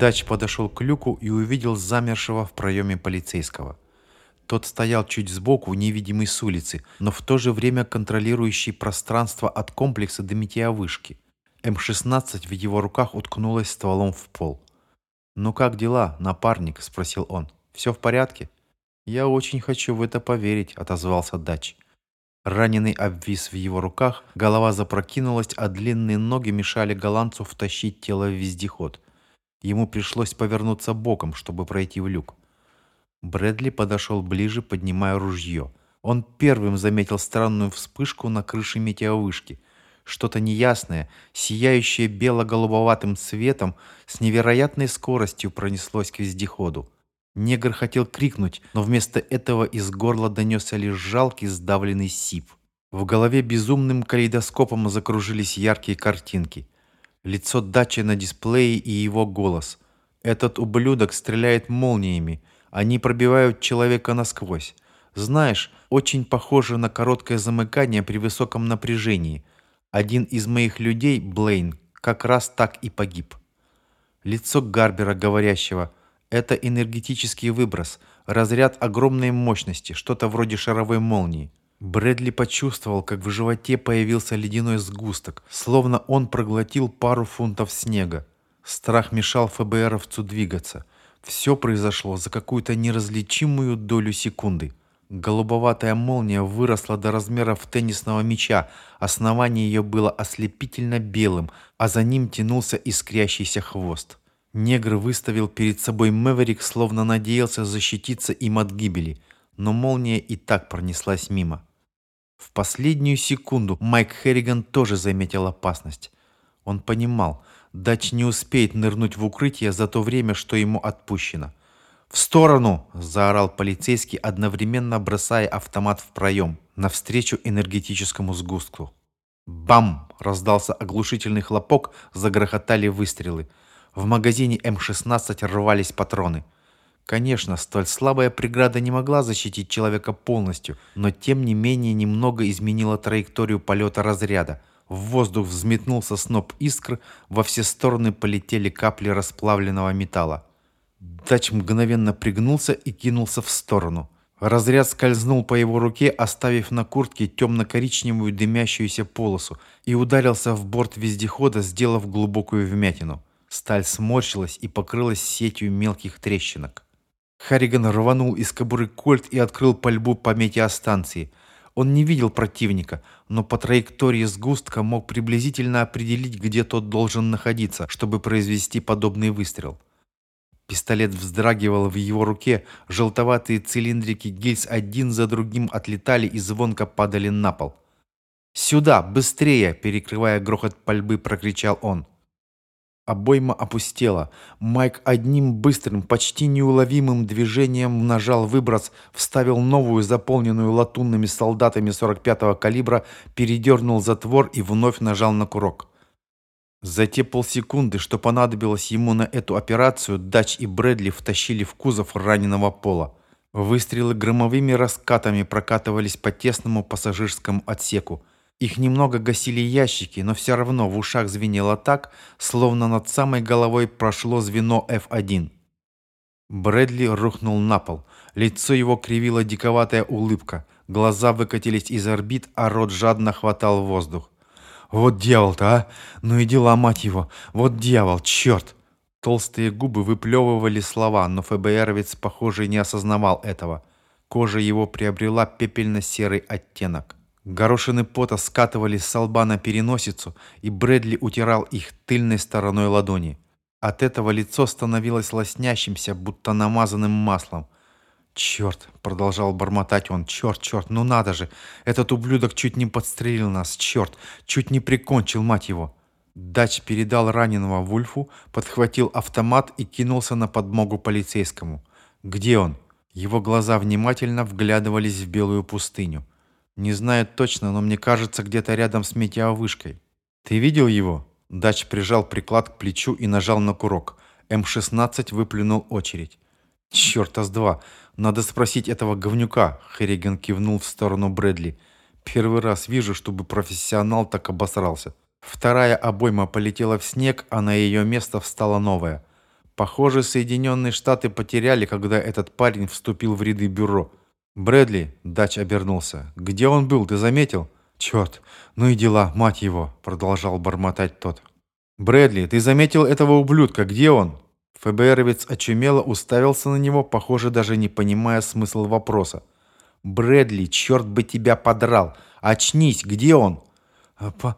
Дач подошел к люку и увидел замершего в проеме полицейского. Тот стоял чуть сбоку, невидимый с улицы, но в то же время контролирующий пространство от комплекса до метеовышки. М-16 в его руках уткнулась стволом в пол. «Ну как дела, напарник?» – спросил он. «Все в порядке?» «Я очень хочу в это поверить», – отозвался Дач. Раненый обвис в его руках, голова запрокинулась, а длинные ноги мешали голландцу втащить тело в вездеход. Ему пришлось повернуться боком, чтобы пройти в люк. Брэдли подошел ближе, поднимая ружье. Он первым заметил странную вспышку на крыше метеовышки. Что-то неясное, сияющее бело-голубоватым цветом, с невероятной скоростью пронеслось к вездеходу. Негр хотел крикнуть, но вместо этого из горла донесся лишь жалкий сдавленный сип. В голове безумным калейдоскопом закружились яркие картинки. Лицо дачи на дисплее и его голос. «Этот ублюдок стреляет молниями. Они пробивают человека насквозь. Знаешь, очень похоже на короткое замыкание при высоком напряжении. Один из моих людей, Блейн, как раз так и погиб. Лицо Гарбера, говорящего, это энергетический выброс, разряд огромной мощности, что-то вроде шаровой молнии. Брэдли почувствовал, как в животе появился ледяной сгусток, словно он проглотил пару фунтов снега. Страх мешал ФБРовцу двигаться – все произошло за какую-то неразличимую долю секунды. Голубоватая молния выросла до размеров теннисного мяча, основание ее было ослепительно белым, а за ним тянулся искрящийся хвост. Негр выставил перед собой Мэверик, словно надеялся защититься им от гибели, но молния и так пронеслась мимо. В последнюю секунду Майк Херриган тоже заметил опасность. Он понимал, Дач не успеет нырнуть в укрытие за то время, что ему отпущено. «В сторону!» – заорал полицейский, одновременно бросая автомат в проем, навстречу энергетическому сгустку. «Бам!» – раздался оглушительный хлопок, загрохотали выстрелы. В магазине М-16 рвались патроны. Конечно, столь слабая преграда не могла защитить человека полностью, но тем не менее немного изменила траекторию полета разряда – в воздух взметнулся сноп искр, во все стороны полетели капли расплавленного металла. Дач мгновенно пригнулся и кинулся в сторону. Разряд скользнул по его руке, оставив на куртке темно-коричневую дымящуюся полосу, и ударился в борт вездехода, сделав глубокую вмятину. Сталь сморщилась и покрылась сетью мелких трещинок. Харриган рванул из кобуры кольт и открыл пальбу по метеостанции. Он не видел противника, но по траектории сгустка мог приблизительно определить, где тот должен находиться, чтобы произвести подобный выстрел. Пистолет вздрагивал в его руке, желтоватые цилиндрики гильз один за другим отлетали и звонко падали на пол. «Сюда! Быстрее!» – перекрывая грохот пальбы, прокричал он. Обойма опустела. Майк одним быстрым, почти неуловимым движением нажал выброс, вставил новую, заполненную латунными солдатами 45-го калибра, передернул затвор и вновь нажал на курок. За те полсекунды, что понадобилось ему на эту операцию, Дач и Брэдли втащили в кузов раненого пола. Выстрелы громовыми раскатами прокатывались по тесному пассажирскому отсеку. Их немного гасили ящики, но все равно в ушах звенело так, словно над самой головой прошло звено F1. Брэдли рухнул на пол. Лицо его кривила диковатая улыбка. Глаза выкатились из орбит, а рот жадно хватал воздух. «Вот дьявол-то, а! Ну и дела, мать его! Вот дьявол, черт!» Толстые губы выплевывали слова, но ФБРовец, похоже, не осознавал этого. Кожа его приобрела пепельно-серый оттенок. Горошины пота скатывались с лба на переносицу, и Брэдли утирал их тыльной стороной ладони. От этого лицо становилось лоснящимся, будто намазанным маслом. «Черт!» — продолжал бормотать он. «Черт, черт, ну надо же! Этот ублюдок чуть не подстрелил нас! Черт! Чуть не прикончил, мать его!» Дач передал раненого Вульфу, подхватил автомат и кинулся на подмогу полицейскому. «Где он?» Его глаза внимательно вглядывались в белую пустыню. Не знаю точно, но мне кажется, где-то рядом с метеовышкой. Ты видел его? Дач прижал приклад к плечу и нажал на курок. М-16 выплюнул очередь. «Черт, с два! Надо спросить этого говнюка!» Херриген кивнул в сторону Брэдли. «Первый раз вижу, чтобы профессионал так обосрался». Вторая обойма полетела в снег, а на ее место встала новая. Похоже, Соединенные Штаты потеряли, когда этот парень вступил в ряды бюро. «Брэдли», — Дач обернулся, — «где он был, ты заметил?» «Черт, ну и дела, мать его», — продолжал бормотать тот. «Брэдли, ты заметил этого ублюдка, где он?» ФБРовец очумело уставился на него, похоже, даже не понимая смысл вопроса. «Брэдли, черт бы тебя подрал! Очнись, где он?» «А «По,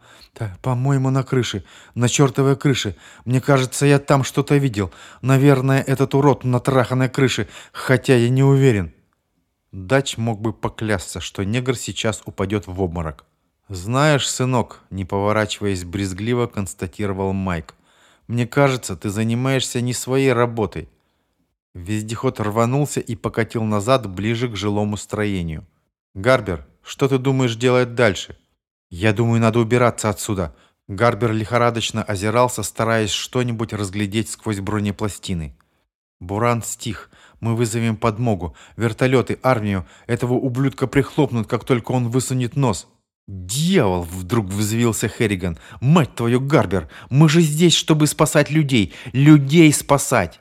по-моему, на крыше, на чертовой крыше. Мне кажется, я там что-то видел. Наверное, этот урод на траханной крыше, хотя я не уверен». Дач мог бы поклясться, что негр сейчас упадет в обморок. «Знаешь, сынок», — не поворачиваясь брезгливо, констатировал Майк, «мне кажется, ты занимаешься не своей работой». Вездеход рванулся и покатил назад ближе к жилому строению. «Гарбер, что ты думаешь делать дальше?» «Я думаю, надо убираться отсюда». Гарбер лихорадочно озирался, стараясь что-нибудь разглядеть сквозь бронепластины. Буран стих. Мы вызовем подмогу. Вертолеты, армию. Этого ублюдка прихлопнут, как только он высунет нос. «Дьявол!» — вдруг взвился Херриган. «Мать твою, Гарбер! Мы же здесь, чтобы спасать людей! Людей спасать!»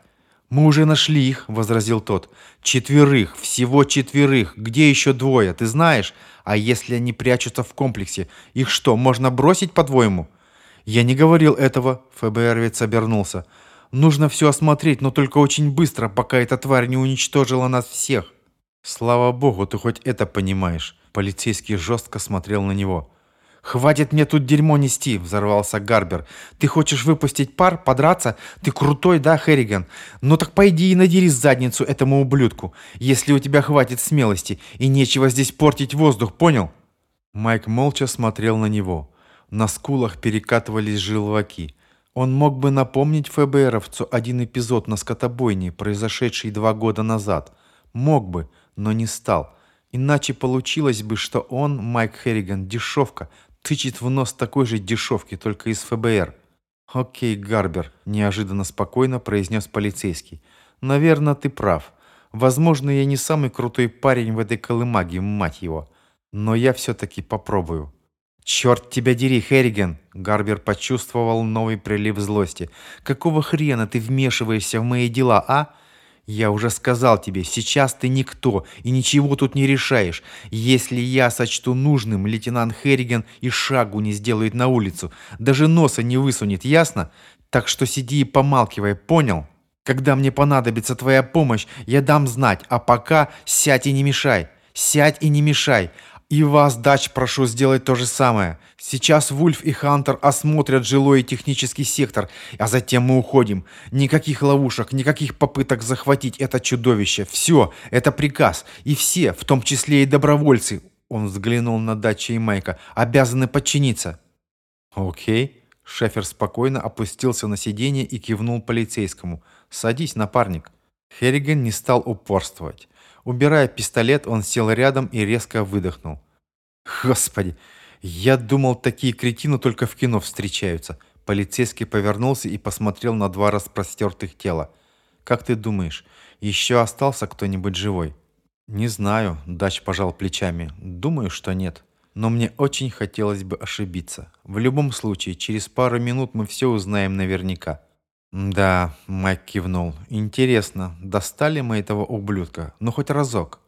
«Мы уже нашли их», — возразил тот. «Четверых, всего четверых. Где еще двое, ты знаешь? А если они прячутся в комплексе, их что, можно бросить, по-твоему?» «Я не говорил этого», — ФБРовец обернулся. «Нужно все осмотреть, но только очень быстро, пока эта тварь не уничтожила нас всех». «Слава богу, ты хоть это понимаешь». Полицейский жестко смотрел на него. «Хватит мне тут дерьмо нести!» – взорвался Гарбер. «Ты хочешь выпустить пар, подраться? Ты крутой, да, Херриган? Ну так пойди и надери задницу этому ублюдку, если у тебя хватит смелости, и нечего здесь портить воздух, понял?» Майк молча смотрел на него. На скулах перекатывались желваки. Он мог бы напомнить ФБРовцу один эпизод на скотобойне, произошедший два года назад. Мог бы, но не стал. Иначе получилось бы, что он, Майк Херриган, дешевка, тычет в нос такой же дешевки, только из ФБР. «Окей, Гарбер», – неожиданно спокойно произнес полицейский. «Наверное, ты прав. Возможно, я не самый крутой парень в этой колымаге, мать его. Но я все-таки попробую». «Черт тебя дери, Херриган!» Гарбер почувствовал новый прилив злости. «Какого хрена ты вмешиваешься в мои дела, а? Я уже сказал тебе, сейчас ты никто и ничего тут не решаешь. Если я сочту нужным, лейтенант Херриган и шагу не сделает на улицу, даже носа не высунет, ясно? Так что сиди и помалкивай, понял? Когда мне понадобится твоя помощь, я дам знать, а пока сядь и не мешай. Сядь и не мешай. И вас, Дач, прошу сделать то же самое. Сейчас Вульф и Хантер осмотрят жилой и технический сектор, а затем мы уходим. Никаких ловушек, никаких попыток захватить это чудовище. Все, это приказ. И все, в том числе и добровольцы, он взглянул на Дача и Майка, обязаны подчиниться. Окей. Шефер спокойно опустился на сиденье и кивнул полицейскому. «Садись, напарник». Херриган не стал упорствовать. Убирая пистолет, он сел рядом и резко выдохнул. «Господи, я думал, такие кретины только в кино встречаются». Полицейский повернулся и посмотрел на два распростертых тела. «Как ты думаешь, еще остался кто-нибудь живой?» «Не знаю», — Дач пожал плечами. «Думаю, что нет. Но мне очень хотелось бы ошибиться. В любом случае, через пару минут мы все узнаем наверняка». «Да», — Майк кивнул. «Интересно, достали мы этого ублюдка? Ну, хоть разок».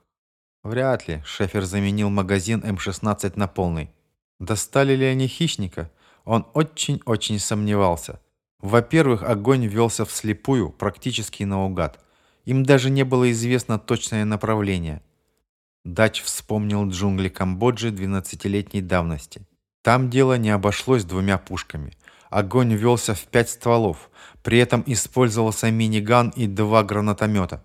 «Вряд ли», — Шефер заменил магазин М-16 на полный. «Достали ли они хищника?» Он очень-очень сомневался. Во-первых, огонь велся вслепую, практически наугад. Им даже не было известно точное направление. Дач вспомнил джунгли Камбоджи 12-летней давности. Там дело не обошлось двумя пушками. Огонь велся в пять стволов. При этом использовался миниган и два гранатомета.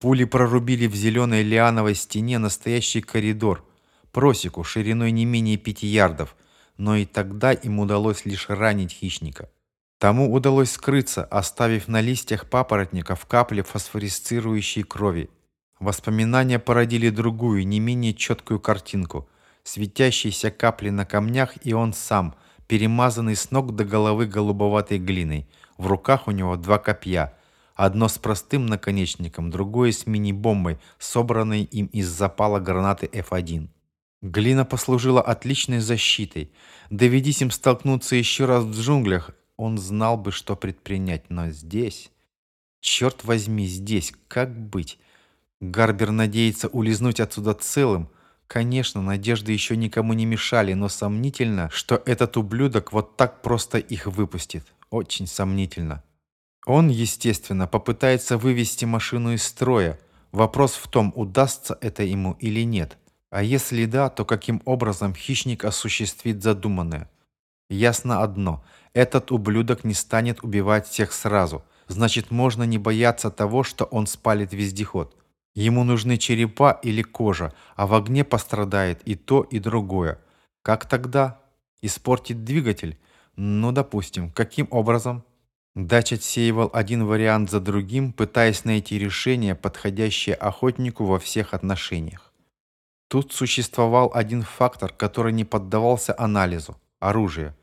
Пули прорубили в зеленой лиановой стене настоящий коридор, просеку шириной не менее пяти ярдов, но и тогда им удалось лишь ранить хищника. Тому удалось скрыться, оставив на листьях папоротников капли фосфорисцирующей крови. Воспоминания породили другую, не менее четкую картинку. Светящиеся капли на камнях и он сам, перемазанный с ног до головы голубоватой глиной – в руках у него два копья. Одно с простым наконечником, другое с мини-бомбой, собранной им из запала гранаты F1. Глина послужила отличной защитой. Доведись им столкнуться еще раз в джунглях, он знал бы, что предпринять. Но здесь... Черт возьми, здесь, как быть? Гарбер надеется улизнуть отсюда целым. Конечно, надежды еще никому не мешали, но сомнительно, что этот ублюдок вот так просто их выпустит. Очень сомнительно. Он, естественно, попытается вывести машину из строя. Вопрос в том, удастся это ему или нет. А если да, то каким образом хищник осуществит задуманное? Ясно одно. Этот ублюдок не станет убивать всех сразу. Значит, можно не бояться того, что он спалит вездеход. Ему нужны черепа или кожа, а в огне пострадает и то, и другое. Как тогда? Испортит двигатель? Ну, допустим. Каким образом? Дач отсеивал один вариант за другим, пытаясь найти решение, подходящее охотнику во всех отношениях. Тут существовал один фактор, который не поддавался анализу – оружие.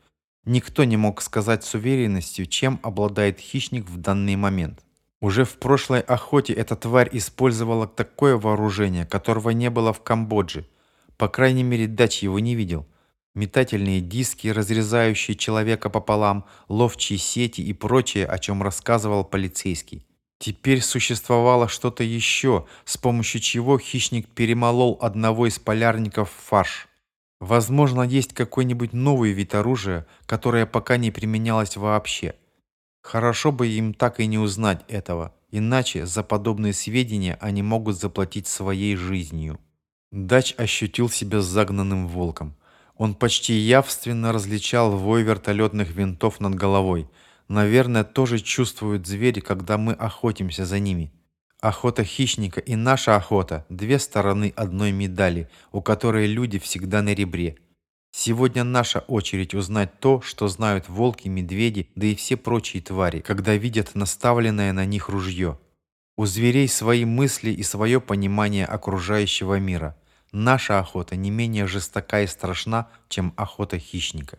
Никто не мог сказать с уверенностью, чем обладает хищник в данный момент. Уже в прошлой охоте эта тварь использовала такое вооружение, которого не было в Камбодже. По крайней мере, Дач его не видел. Метательные диски, разрезающие человека пополам, ловчие сети и прочее, о чем рассказывал полицейский. Теперь существовало что-то еще, с помощью чего хищник перемолол одного из полярников в фарш. Возможно, есть какой-нибудь новый вид оружия, которое пока не применялось вообще – Хорошо бы им так и не узнать этого, иначе за подобные сведения они могут заплатить своей жизнью. Дач ощутил себя загнанным волком. Он почти явственно различал вой вертолетных винтов над головой. Наверное, тоже чувствуют звери, когда мы охотимся за ними. Охота хищника и наша охота – две стороны одной медали, у которой люди всегда на ребре – Сегодня наша очередь узнать то, что знают волки, медведи, да и все прочие твари, когда видят наставленное на них ружье. У зверей свои мысли и свое понимание окружающего мира. Наша охота не менее жестока и страшна, чем охота хищника.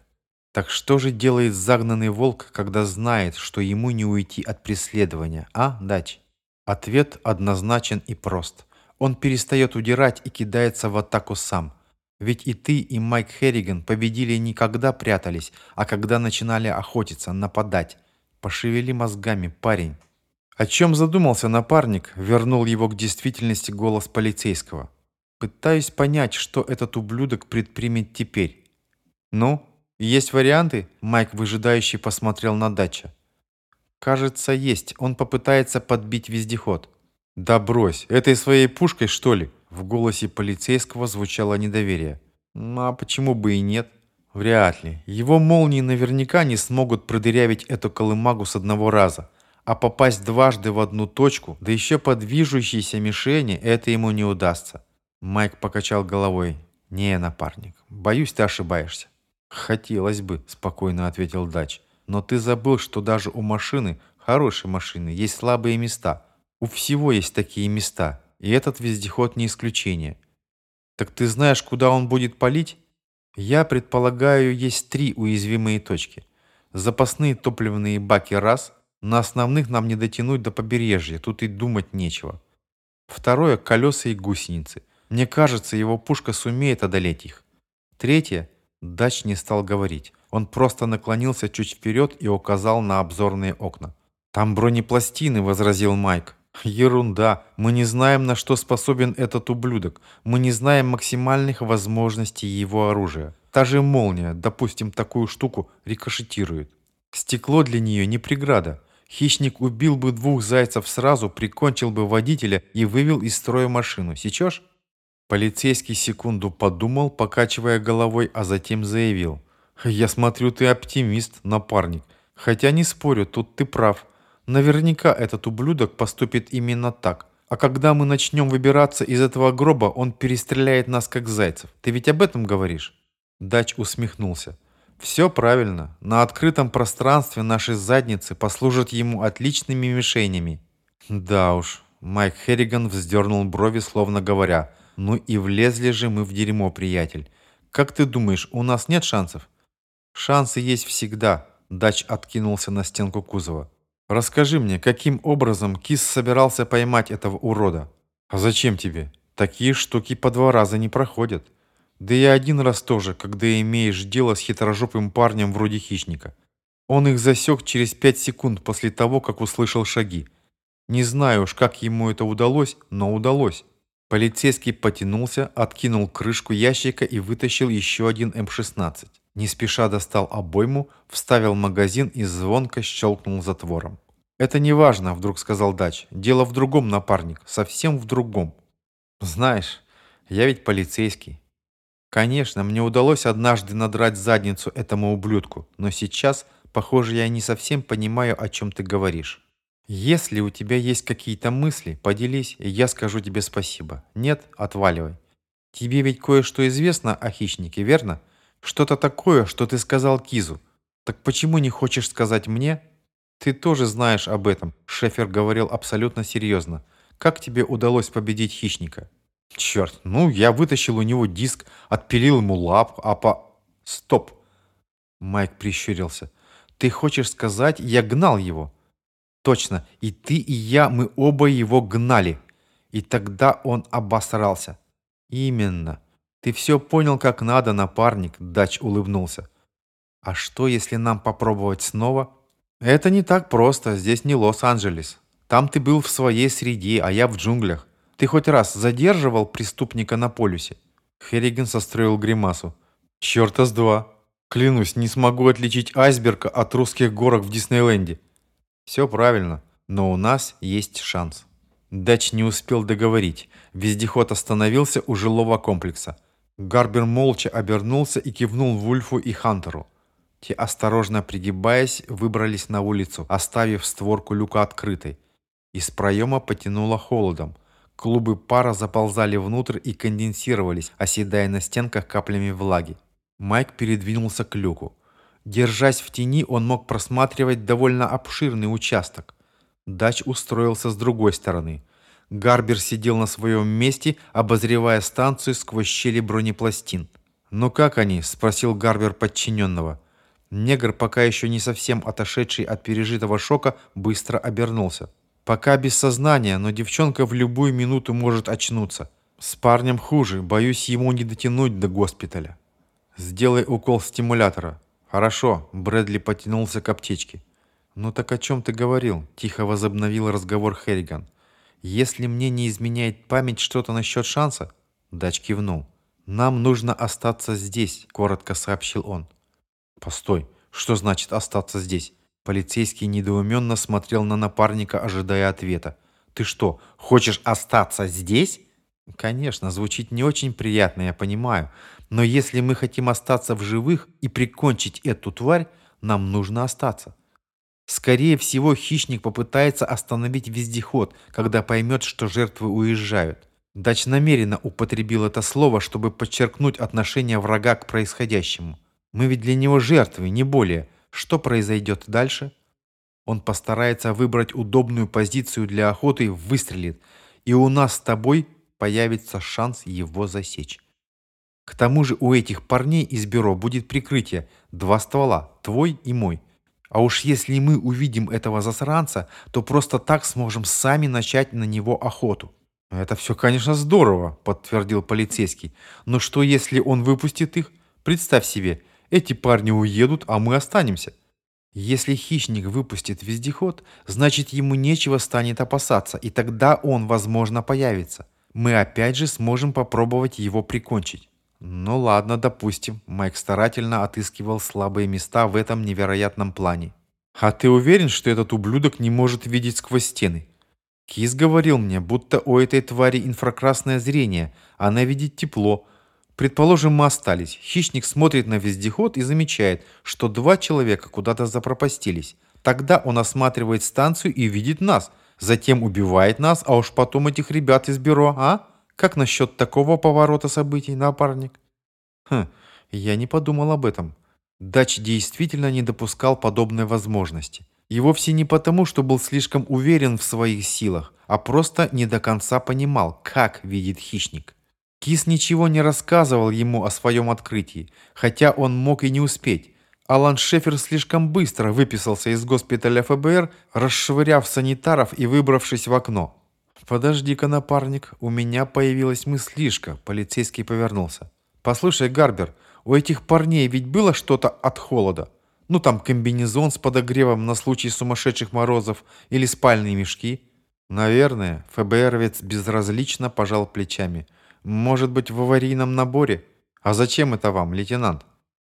Так что же делает загнанный волк, когда знает, что ему не уйти от преследования, а, Дач? Ответ однозначен и прост. Он перестает удирать и кидается в атаку сам – ведь и ты, и Майк Херриган победили не когда прятались, а когда начинали охотиться, нападать. Пошевели мозгами, парень. О чем задумался напарник, вернул его к действительности голос полицейского. Пытаюсь понять, что этот ублюдок предпримет теперь. Ну, есть варианты? Майк выжидающий посмотрел на дача. Кажется, есть. Он попытается подбить вездеход. Да брось, этой своей пушкой, что ли? В голосе полицейского звучало недоверие. Ну, а почему бы и нет? Вряд ли. Его молнии наверняка не смогут продырявить эту колымагу с одного раза. А попасть дважды в одну точку, да еще по движущейся мишени, это ему не удастся. Майк покачал головой. «Не, напарник, боюсь, ты ошибаешься». «Хотелось бы», – спокойно ответил Дач. «Но ты забыл, что даже у машины, хорошей машины, есть слабые места. У всего есть такие места. И этот вездеход не исключение. Так ты знаешь, куда он будет палить? Я предполагаю, есть три уязвимые точки. Запасные топливные баки раз, на основных нам не дотянуть до побережья, тут и думать нечего. Второе – колеса и гусеницы. Мне кажется, его пушка сумеет одолеть их. Третье – Дач не стал говорить. Он просто наклонился чуть вперед и указал на обзорные окна. «Там бронепластины», – возразил Майк. Ерунда. Мы не знаем, на что способен этот ублюдок. Мы не знаем максимальных возможностей его оружия. Та же молния, допустим, такую штуку рикошетирует. Стекло для нее не преграда. Хищник убил бы двух зайцев сразу, прикончил бы водителя и вывел из строя машину. Сечешь? Полицейский секунду подумал, покачивая головой, а затем заявил. «Я смотрю, ты оптимист, напарник. Хотя не спорю, тут ты прав. Наверняка этот ублюдок поступит именно так. А когда мы начнем выбираться из этого гроба, он перестреляет нас как зайцев. Ты ведь об этом говоришь?» Дач усмехнулся. «Все правильно. На открытом пространстве наши задницы послужат ему отличными мишенями». «Да уж». Майк Херриган вздернул брови, словно говоря. «Ну и влезли же мы в дерьмо, приятель. Как ты думаешь, у нас нет шансов?» «Шансы есть всегда», – Дач откинулся на стенку кузова. Расскажи мне, каким образом Кис собирался поймать этого урода? А зачем тебе? Такие штуки по два раза не проходят. Да и один раз тоже, когда имеешь дело с хитрожопым парнем вроде хищника. Он их засек через пять секунд после того, как услышал шаги. Не знаю уж, как ему это удалось, но удалось. Полицейский потянулся, откинул крышку ящика и вытащил еще один М-16. Не спеша достал обойму, вставил магазин и звонко щелкнул затвором. «Это не важно», — вдруг сказал Дач. «Дело в другом, напарник, совсем в другом. Знаешь, я ведь полицейский. Конечно, мне удалось однажды надрать задницу этому ублюдку, но сейчас, похоже, я не совсем понимаю, о чем ты говоришь». Если у тебя есть какие-то мысли, поделись, и я скажу тебе спасибо. Нет, отваливай. Тебе ведь кое-что известно о хищнике, верно? Что-то такое, что ты сказал Кизу. Так почему не хочешь сказать мне? Ты тоже знаешь об этом, Шефер говорил абсолютно серьезно. Как тебе удалось победить хищника? Черт, ну я вытащил у него диск, отпилил ему лап, а по... Стоп. Майк прищурился. Ты хочешь сказать, я гнал его? Точно, и ты, и я, мы оба его гнали. И тогда он обосрался. Именно. Ты все понял как надо, напарник, Дач улыбнулся. А что, если нам попробовать снова? Это не так просто, здесь не Лос-Анджелес. Там ты был в своей среде, а я в джунглях. Ты хоть раз задерживал преступника на полюсе? Херриган состроил гримасу. Черта с два. Клянусь, не смогу отличить айсберга от русских горок в Диснейленде. Все правильно, но у нас есть шанс. Дач не успел договорить. Вездеход остановился у жилого комплекса. Гарбер молча обернулся и кивнул Вульфу и Хантеру. Те, осторожно пригибаясь, выбрались на улицу, оставив створку люка открытой. Из проема потянуло холодом. Клубы пара заползали внутрь и конденсировались, оседая на стенках каплями влаги. Майк передвинулся к люку. Держась в тени, он мог просматривать довольно обширный участок. Дач устроился с другой стороны. Гарбер сидел на своем месте, обозревая станцию сквозь щели бронепластин. «Ну как они?» – спросил Гарбер подчиненного. Негр, пока еще не совсем отошедший от пережитого шока, быстро обернулся. «Пока без сознания, но девчонка в любую минуту может очнуться. С парнем хуже, боюсь ему не дотянуть до госпиталя. Сделай укол стимулятора». «Хорошо», — Брэдли потянулся к аптечке. «Ну так о чем ты говорил?» — тихо возобновил разговор Херриган. «Если мне не изменяет память что-то насчет шанса?» Дач кивнул. «Нам нужно остаться здесь», — коротко сообщил он. «Постой, что значит остаться здесь?» Полицейский недоуменно смотрел на напарника, ожидая ответа. «Ты что, хочешь остаться здесь?» Конечно, звучит не очень приятно, я понимаю. Но если мы хотим остаться в живых и прикончить эту тварь, нам нужно остаться. Скорее всего, хищник попытается остановить вездеход, когда поймет, что жертвы уезжают. Дач намеренно употребил это слово, чтобы подчеркнуть отношение врага к происходящему. Мы ведь для него жертвы, не более. Что произойдет дальше? Он постарается выбрать удобную позицию для охоты и выстрелит. И у нас с тобой появится шанс его засечь. К тому же у этих парней из бюро будет прикрытие. Два ствола, твой и мой. А уж если мы увидим этого засранца, то просто так сможем сами начать на него охоту. Это все, конечно, здорово, подтвердил полицейский. Но что если он выпустит их? Представь себе, эти парни уедут, а мы останемся. Если хищник выпустит вездеход, значит ему нечего станет опасаться, и тогда он, возможно, появится мы опять же сможем попробовать его прикончить. Ну ладно, допустим. Майк старательно отыскивал слабые места в этом невероятном плане. А ты уверен, что этот ублюдок не может видеть сквозь стены? Кис говорил мне, будто у этой твари инфракрасное зрение, она видит тепло. Предположим, мы остались. Хищник смотрит на вездеход и замечает, что два человека куда-то запропастились. Тогда он осматривает станцию и видит нас – затем убивает нас, а уж потом этих ребят из бюро, а? Как насчет такого поворота событий, напарник? Хм, я не подумал об этом. Дач действительно не допускал подобной возможности. И вовсе не потому, что был слишком уверен в своих силах, а просто не до конца понимал, как видит хищник. Кис ничего не рассказывал ему о своем открытии, хотя он мог и не успеть. Алан Шефер слишком быстро выписался из госпиталя ФБР, расшвыряв санитаров и выбравшись в окно. «Подожди-ка, напарник, у меня появилась мыслишка», — полицейский повернулся. «Послушай, Гарбер, у этих парней ведь было что-то от холода? Ну там комбинезон с подогревом на случай сумасшедших морозов или спальные мешки?» Наверное, ФБРовец безразлично пожал плечами. Может быть, в аварийном наборе? А зачем это вам, лейтенант?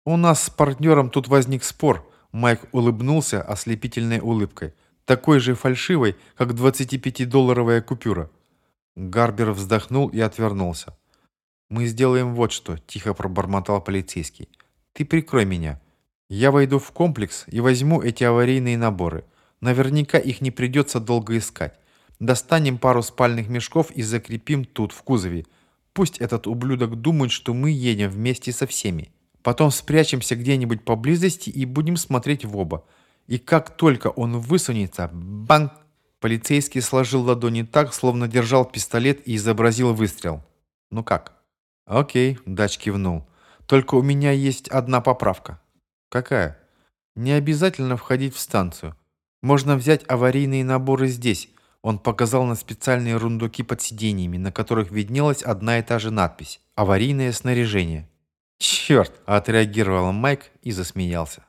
У нас с партнером тут возник спор. Майк улыбнулся ослепительной улыбкой. Такой же фальшивой, как 25-долларовая купюра. Гарбер вздохнул и отвернулся. «Мы сделаем вот что», – тихо пробормотал полицейский. «Ты прикрой меня. Я войду в комплекс и возьму эти аварийные наборы. Наверняка их не придется долго искать. Достанем пару спальных мешков и закрепим тут, в кузове. Пусть этот ублюдок думает, что мы едем вместе со всеми. Потом спрячемся где-нибудь поблизости и будем смотреть в оба. И как только он высунется, банк! Полицейский сложил ладони так, словно держал пистолет и изобразил выстрел. «Ну как?» «Окей», — Дач кивнул. «Только у меня есть одна поправка». «Какая?» «Не обязательно входить в станцию. Можно взять аварийные наборы здесь, он показал на специальные рундуки под сиденьями, на которых виднелась одна и та же надпись «Аварийное снаряжение». «Черт!» – отреагировал Майк и засмеялся.